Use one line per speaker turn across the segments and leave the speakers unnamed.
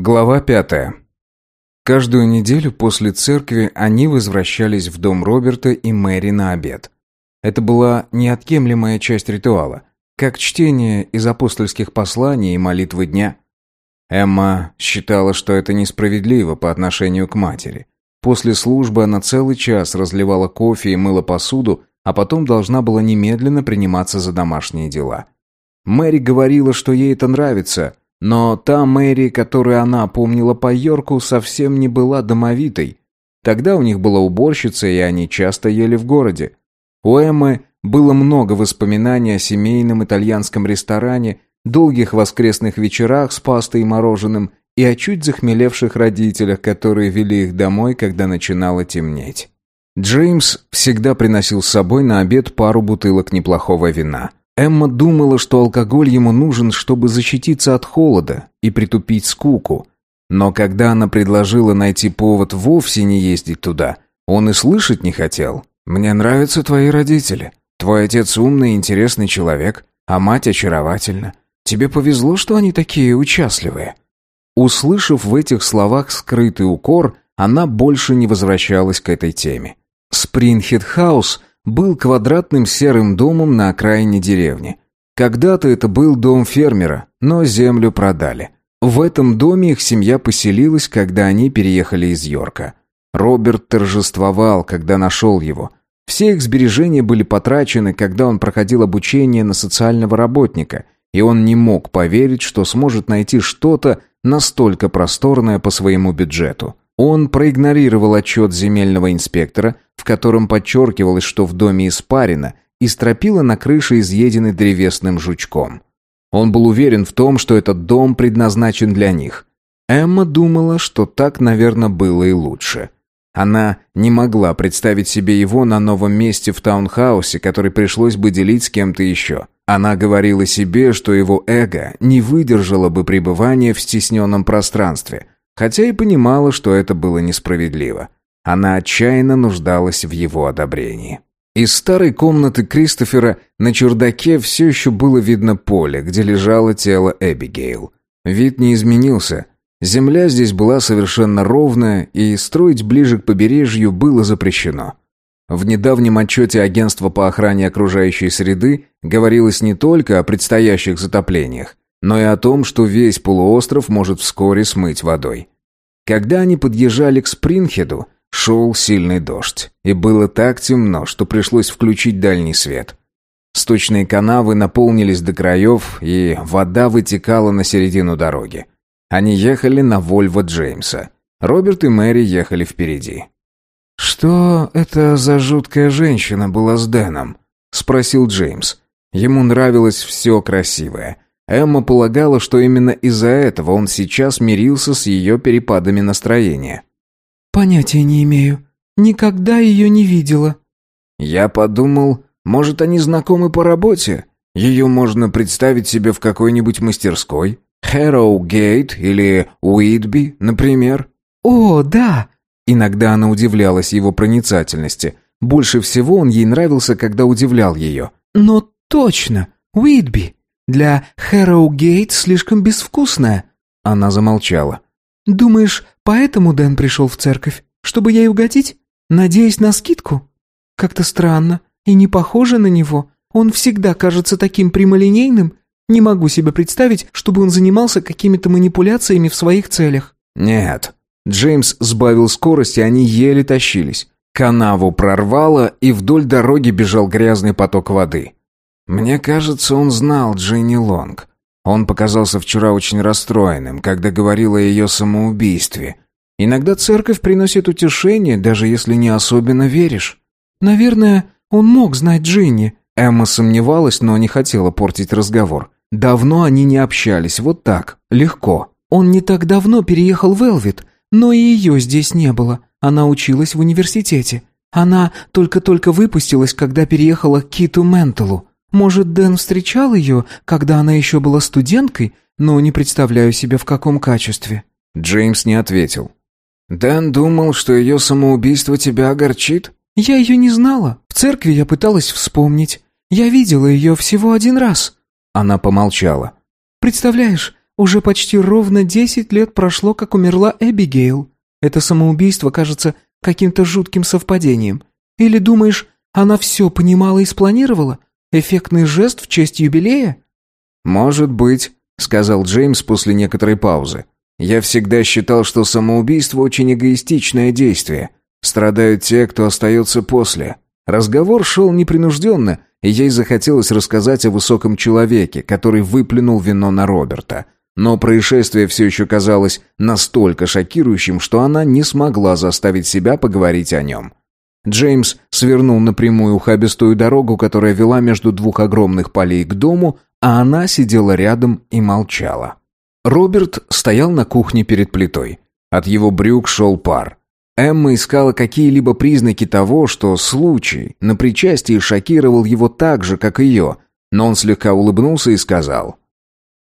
Глава пятая. Каждую неделю после церкви они возвращались в дом Роберта и Мэри на обед. Это была неотъемлемая часть ритуала, как чтение из апостольских посланий и молитвы дня. Эмма считала, что это несправедливо по отношению к матери. После службы она целый час разливала кофе и мыла посуду, а потом должна была немедленно приниматься за домашние дела. Мэри говорила, что ей это нравится – но та Мэри, которую она помнила по Йорку, совсем не была домовитой. Тогда у них была уборщица, и они часто ели в городе. У Эммы было много воспоминаний о семейном итальянском ресторане, долгих воскресных вечерах с пастой и мороженым и о чуть захмелевших родителях, которые вели их домой, когда начинало темнеть. Джеймс всегда приносил с собой на обед пару бутылок неплохого вина – Эмма думала, что алкоголь ему нужен, чтобы защититься от холода и притупить скуку. Но когда она предложила найти повод вовсе не ездить туда, он и слышать не хотел. «Мне нравятся твои родители. Твой отец умный и интересный человек, а мать очаровательна. Тебе повезло, что они такие участливые». Услышав в этих словах скрытый укор, она больше не возвращалась к этой теме. Спрингхед-хаус был квадратным серым домом на окраине деревни. Когда-то это был дом фермера, но землю продали. В этом доме их семья поселилась, когда они переехали из Йорка. Роберт торжествовал, когда нашел его. Все их сбережения были потрачены, когда он проходил обучение на социального работника, и он не мог поверить, что сможет найти что-то настолько просторное по своему бюджету. Он проигнорировал отчет земельного инспектора, в котором подчеркивалось, что в доме испарено, и стропила на крыше изъедены древесным жучком. Он был уверен в том, что этот дом предназначен для них. Эмма думала, что так, наверное, было и лучше. Она не могла представить себе его на новом месте в таунхаусе, который пришлось бы делить с кем-то еще. Она говорила себе, что его эго не выдержало бы пребывания в стесненном пространстве – хотя и понимала, что это было несправедливо. Она отчаянно нуждалась в его одобрении. Из старой комнаты Кристофера на чердаке все еще было видно поле, где лежало тело Эбигейл. Вид не изменился. Земля здесь была совершенно ровная, и строить ближе к побережью было запрещено. В недавнем отчете Агентства по охране окружающей среды говорилось не только о предстоящих затоплениях, но и о том, что весь полуостров может вскоре смыть водой. Когда они подъезжали к Спрингхеду, шел сильный дождь, и было так темно, что пришлось включить дальний свет. Сточные канавы наполнились до краев, и вода вытекала на середину дороги. Они ехали на Вольво Джеймса. Роберт и Мэри ехали впереди. «Что это за жуткая женщина была с Дэном?» — спросил Джеймс. Ему нравилось все красивое — Эмма полагала, что именно из-за этого он сейчас мирился с ее перепадами настроения.
«Понятия не имею. Никогда ее не видела».
«Я подумал, может, они знакомы по работе? Ее можно представить себе в какой-нибудь мастерской? Хэроу Гейт или Уитби, например?»
«О, да!»
Иногда она удивлялась его проницательности. Больше всего он ей нравился, когда удивлял ее.
«Но точно! Уитби!» Для Хэроугейт слишком безвкусная».
Она замолчала.
«Думаешь, поэтому Дэн пришел в церковь? Чтобы ей угодить? Надеясь на скидку? Как-то странно и не похоже на него. Он всегда кажется таким прямолинейным. Не могу себе представить, чтобы он занимался какими-то манипуляциями в своих целях».
«Нет». Джеймс сбавил скорость, и они еле тащились. Канаву прорвало, и вдоль дороги бежал грязный поток воды. Мне кажется, он знал Джинни Лонг. Он показался вчера очень расстроенным, когда говорил о ее самоубийстве. Иногда церковь приносит утешение, даже если не особенно веришь.
Наверное, он мог знать Джинни.
Эмма сомневалась, но не хотела портить разговор. Давно они не общались, вот так, легко.
Он не так давно переехал в Элвит, но и ее здесь не было. Она училась в университете. Она только-только выпустилась, когда переехала к Киту Менталу. Может, Дэн встречал ее, когда она еще была студенткой, но не представляю себе в каком качестве».
Джеймс не ответил. «Дэн думал, что ее самоубийство тебя огорчит?»
«Я ее не знала. В церкви я пыталась вспомнить. Я видела ее всего один раз».
Она помолчала.
«Представляешь, Уже почти ровно десять лет прошло, как умерла Эбигейл. Это самоубийство кажется каким-то жутким совпадением. Или думаешь, она все понимала и спланировала? Эффектный жест в честь юбилея?»
«Может быть», — сказал Джеймс после некоторой паузы. «Я всегда считал, что самоубийство очень эгоистичное действие. Страдают те, кто остается после». Разговор шел непринужденно, и ей захотелось рассказать о высоком человеке, который выплюнул вино на Роберта. Но происшествие все еще казалось настолько шокирующим, что она не смогла заставить себя поговорить о нем. Джеймс свернул на прямую ухабистую дорогу, которая вела между двух огромных полей к дому, а она сидела рядом и молчала. Роберт стоял на кухне перед плитой. От его брюк шел пар. Эмма искала какие-либо признаки того, что случай на причастии шокировал его так же, как ее, но он слегка улыбнулся и сказал.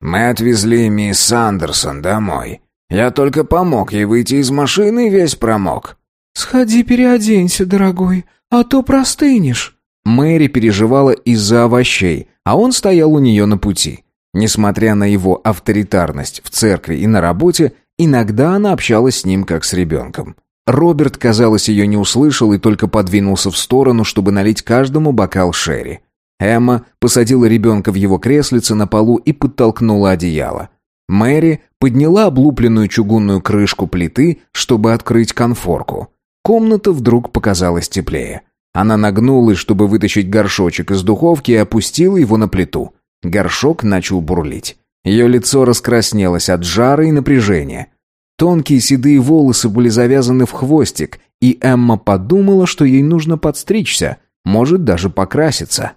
«Мы отвезли мисс Сандерсон домой. Я только помог ей выйти из машины и весь промок.
«Сходи переоденься, дорогой, а то простынешь».
Мэри переживала из-за овощей, а он стоял у нее на пути. Несмотря на его авторитарность в церкви и на работе, иногда она общалась с ним как с ребенком. Роберт, казалось, ее не услышал и только подвинулся в сторону, чтобы налить каждому бокал шерри. Эмма посадила ребенка в его креслице на полу и подтолкнула одеяло. Мэри подняла облупленную чугунную крышку плиты, чтобы открыть конфорку. Комната вдруг показалась теплее. Она нагнулась, чтобы вытащить горшочек из духовки и опустила его на плиту. Горшок начал бурлить. Ее лицо раскраснелось от жара и напряжения. Тонкие седые волосы были завязаны в хвостик, и Эмма подумала, что ей нужно подстричься, может даже покраситься.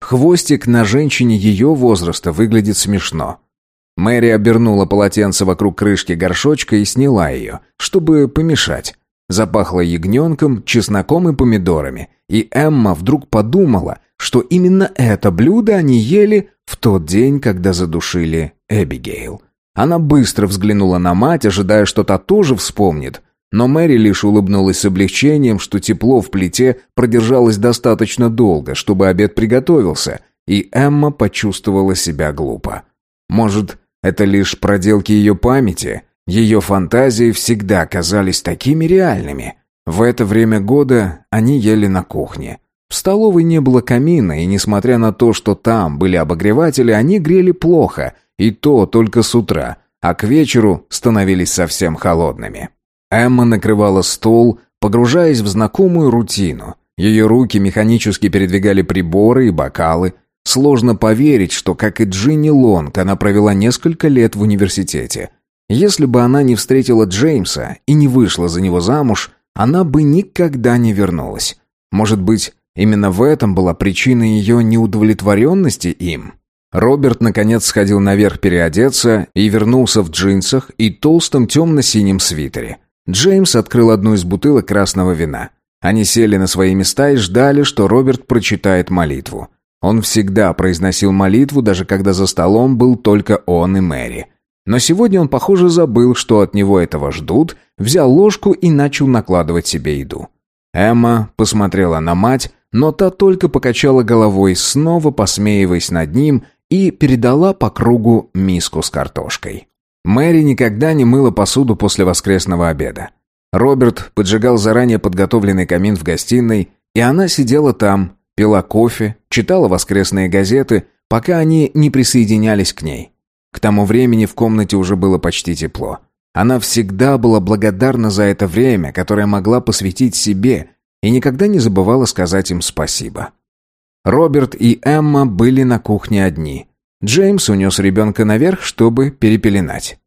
Хвостик на женщине ее возраста выглядит смешно. Мэри обернула полотенце вокруг крышки горшочка и сняла ее, чтобы помешать. Запахло ягненком, чесноком и помидорами. И Эмма вдруг подумала, что именно это блюдо они ели в тот день, когда задушили Эбигейл. Она быстро взглянула на мать, ожидая, что та тоже вспомнит. Но Мэри лишь улыбнулась с облегчением, что тепло в плите продержалось достаточно долго, чтобы обед приготовился, и Эмма почувствовала себя глупо. Может, это лишь проделки ее памяти? Ее фантазии всегда казались такими реальными. В это время года они ели на кухне. В столовой не было камина, и несмотря на то, что там были обогреватели, они грели плохо, и то только с утра, а к вечеру становились совсем холодными. Эмма накрывала стол, погружаясь в знакомую рутину. Ее руки механически передвигали приборы и бокалы. Сложно поверить, что, как и Джинни Лонг, она провела несколько лет в университете – если бы она не встретила Джеймса и не вышла за него замуж, она бы никогда не вернулась. Может быть, именно в этом была причина ее неудовлетворенности им? Роберт, наконец, сходил наверх переодеться и вернулся в джинсах и толстом темно-синем свитере. Джеймс открыл одну из бутылок красного вина. Они сели на свои места и ждали, что Роберт прочитает молитву. Он всегда произносил молитву, даже когда за столом был только он и Мэри. Но сегодня он, похоже, забыл, что от него этого ждут, взял ложку и начал накладывать себе еду. Эмма посмотрела на мать, но та только покачала головой, снова посмеиваясь над ним, и передала по кругу миску с картошкой. Мэри никогда не мыла посуду после воскресного обеда. Роберт поджигал заранее подготовленный камин в гостиной, и она сидела там, пила кофе, читала воскресные газеты, пока они не присоединялись к ней. К тому времени в комнате уже было почти тепло. Она всегда была благодарна за это время, которое могла посвятить себе, и никогда не забывала сказать им спасибо. Роберт и Эмма были на кухне одни. Джеймс унес ребенка наверх, чтобы перепеленать.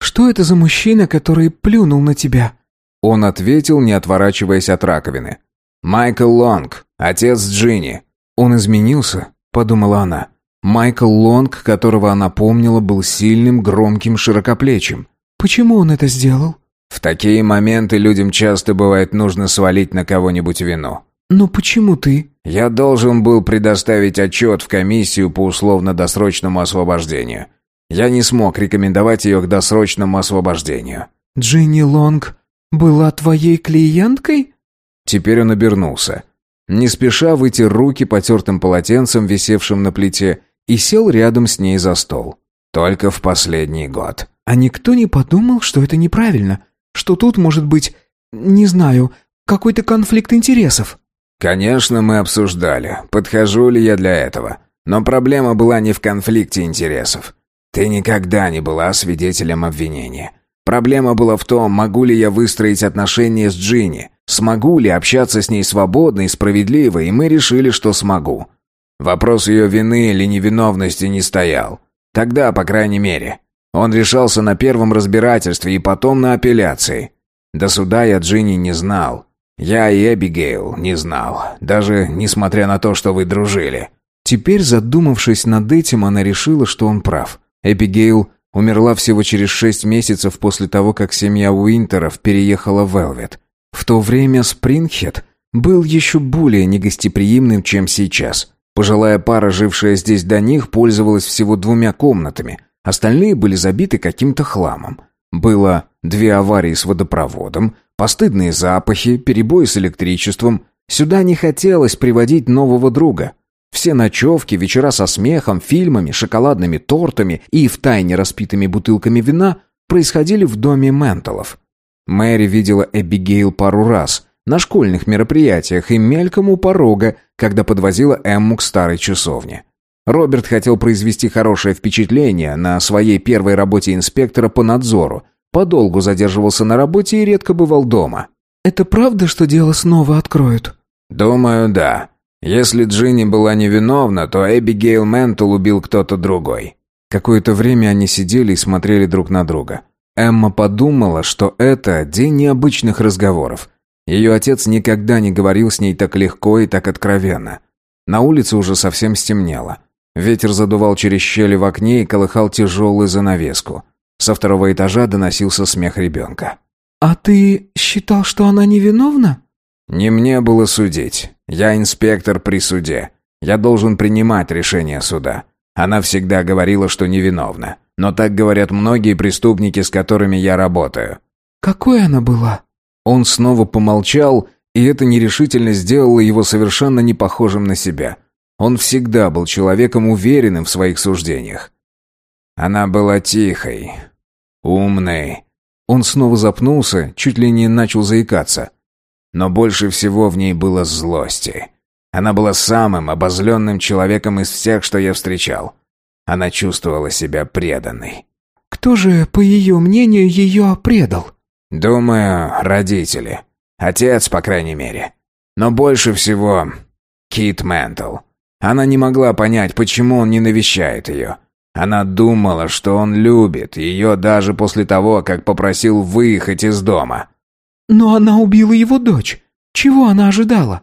«Что это за мужчина, который плюнул на тебя?»
Он ответил, не отворачиваясь от раковины. «Майкл Лонг, отец Джинни». «Он изменился?» – подумала она. Майкл Лонг, которого она помнила, был сильным, громким, широкоплечим.
«Почему он это сделал?»
«В такие моменты людям часто бывает нужно свалить на кого-нибудь вину».
«Но почему ты?»
«Я должен был предоставить отчет в комиссию по условно-досрочному освобождению. Я не смог рекомендовать ее к досрочному освобождению».
«Джинни Лонг была твоей клиенткой?»
Теперь он обернулся. Не спеша вытер руки потертым полотенцем, висевшим на плите, и сел рядом с ней за стол. Только в последний год.
А никто не подумал, что это неправильно? Что тут может быть, не знаю, какой-то конфликт интересов?
Конечно, мы обсуждали, подхожу ли я для этого. Но проблема была не в конфликте интересов. Ты никогда не была свидетелем обвинения. Проблема была в том, могу ли я выстроить отношения с Джинни, смогу ли общаться с ней свободно и справедливо, и мы решили, что смогу. Вопрос ее вины или невиновности не стоял. Тогда, по крайней мере. Он решался на первом разбирательстве и потом на апелляции. До суда я Джинни не знал. Я и Эбигейл не знал, даже несмотря на то, что вы дружили. Теперь, задумавшись над этим, она решила, что он прав. Эбигейл умерла всего через шесть месяцев после того, как семья Уинтеров переехала в Велвет. В то время Спрингхед был еще более негостеприимным, чем сейчас. Пожилая пара, жившая здесь до них, пользовалась всего двумя комнатами. Остальные были забиты каким-то хламом. Было две аварии с водопроводом, постыдные запахи, перебои с электричеством. Сюда не хотелось приводить нового друга. Все ночевки, вечера со смехом, фильмами, шоколадными тортами и втайне распитыми бутылками вина происходили в доме Ментолов. Мэри видела Эбигейл пару раз, на школьных мероприятиях и мельком у порога, когда подвозила Эмму к старой часовне. Роберт хотел произвести хорошее впечатление на своей первой работе инспектора по надзору, подолгу задерживался на работе и редко бывал дома.
«Это правда, что дело снова откроют?»
«Думаю, да. Если Джинни была невиновна, то Эбигейл Ментл убил кто-то другой». Какое-то время они сидели и смотрели друг на друга. Эмма подумала, что это день необычных разговоров. Ее отец никогда не говорил с ней так легко и так откровенно. На улице уже совсем стемнело. Ветер задувал через щели в окне и колыхал тяжелую занавеску. Со второго этажа доносился смех ребенка.
«А ты считал, что она невиновна?»
«Не мне было судить. Я инспектор при суде. Я должен принимать решение суда. Она всегда говорила, что невиновна. Но так говорят многие преступники, с которыми я работаю».
«Какой она была?»
Он снова помолчал, и эта нерешительность сделала его совершенно не похожим на себя. Он всегда был человеком уверенным в своих суждениях. Она была тихой, умной. Он снова запнулся, чуть ли не начал заикаться. Но больше всего в ней было злости. Она была самым обозленным человеком из всех, что я встречал. Она чувствовала себя преданной.
«Кто же, по ее мнению, ее предал?»
Думаю, родители. Отец, по крайней мере. Но больше всего Кит Ментл. Она не могла понять, почему он не навещает ее. Она думала, что он любит ее даже после того, как попросил выехать из дома.
Но она убила его дочь. Чего она ожидала?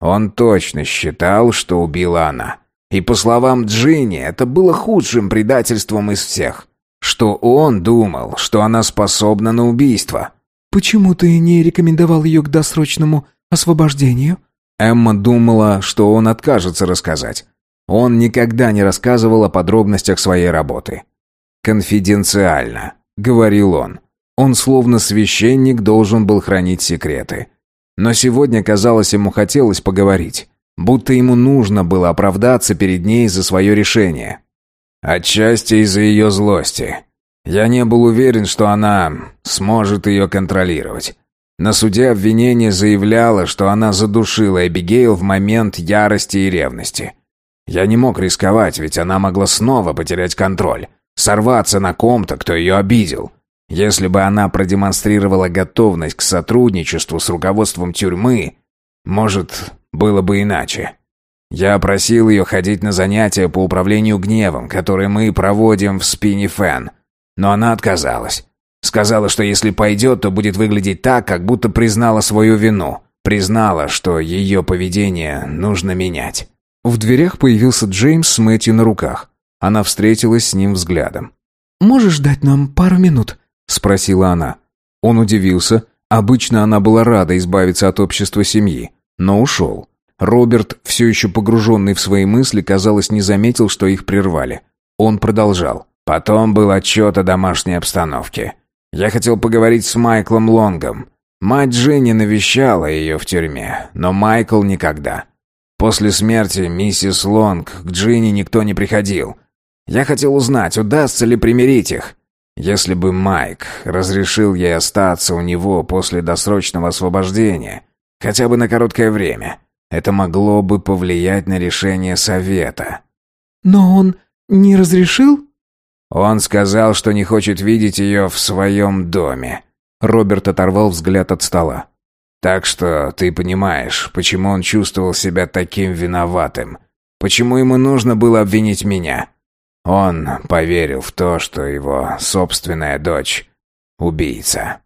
Он точно считал, что убила она. И по словам Джинни, это было худшим предательством из всех что он думал, что она способна на убийство.
«Почему ты не рекомендовал ее к досрочному освобождению?»
Эмма думала, что он откажется рассказать. Он никогда не рассказывал о подробностях своей работы. «Конфиденциально», — говорил он. Он словно священник должен был хранить секреты. Но сегодня, казалось, ему хотелось поговорить. Будто ему нужно было оправдаться перед ней за свое решение. Отчасти из-за ее злости. Я не был уверен, что она сможет ее контролировать. На суде обвинение заявляло, что она задушила Эбигейл в момент ярости и ревности. Я не мог рисковать, ведь она могла снова потерять контроль, сорваться на ком-то, кто ее обидел. Если бы она продемонстрировала готовность к сотрудничеству с руководством тюрьмы, может, было бы иначе. Я просил ее ходить на занятия по управлению гневом, которые мы проводим в Спинни Фэн. Но она отказалась. Сказала, что если пойдет, то будет выглядеть так, как будто признала свою вину. Признала, что ее поведение нужно менять. В дверях появился Джеймс с Мэтью на руках. Она встретилась с ним взглядом.
«Можешь дать нам пару минут?»
— спросила она. Он удивился. Обычно она была рада избавиться от общества семьи, но ушел. Роберт, все еще погруженный в свои мысли, казалось, не заметил, что их прервали. Он продолжал. «Потом был отчет о домашней обстановке. Я хотел поговорить с Майклом Лонгом. Мать Дженни навещала ее в тюрьме, но Майкл никогда. После смерти миссис Лонг к Джинни никто не приходил.
Я хотел узнать, удастся ли примирить их. Если бы Майк разрешил ей остаться у него после досрочного освобождения, хотя бы на короткое время, это могло бы повлиять на решение совета.
«Но он не разрешил?»
Он сказал, что не хочет видеть ее в своем доме.
Роберт оторвал взгляд от стола.
Так что ты понимаешь, почему он чувствовал себя таким виноватым. Почему ему нужно было обвинить меня. Он поверил в то, что его собственная дочь — убийца.